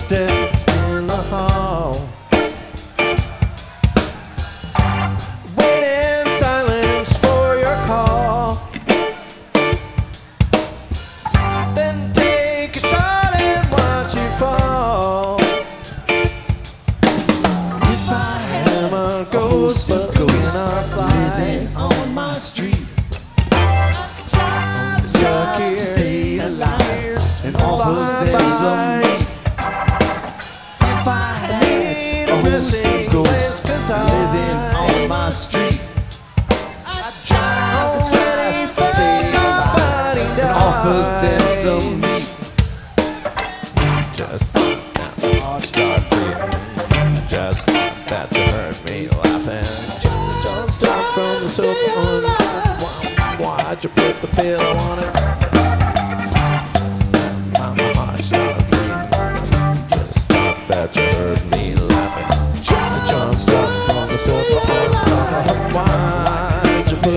footsteps in the hall. Wait my street, drive and strive to stay alive and offer them some meat. Just now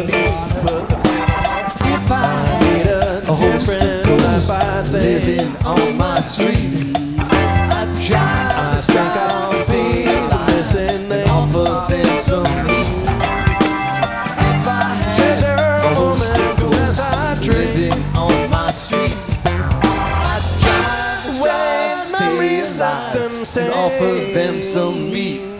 the If I had a different I think living on my street, I'd drive I think I'll stay listen and offer them some meat. If I had a woman says I living on my street, I'd drive strive to stay alive and offer them some meat.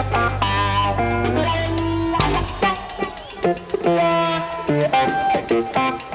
Thank you.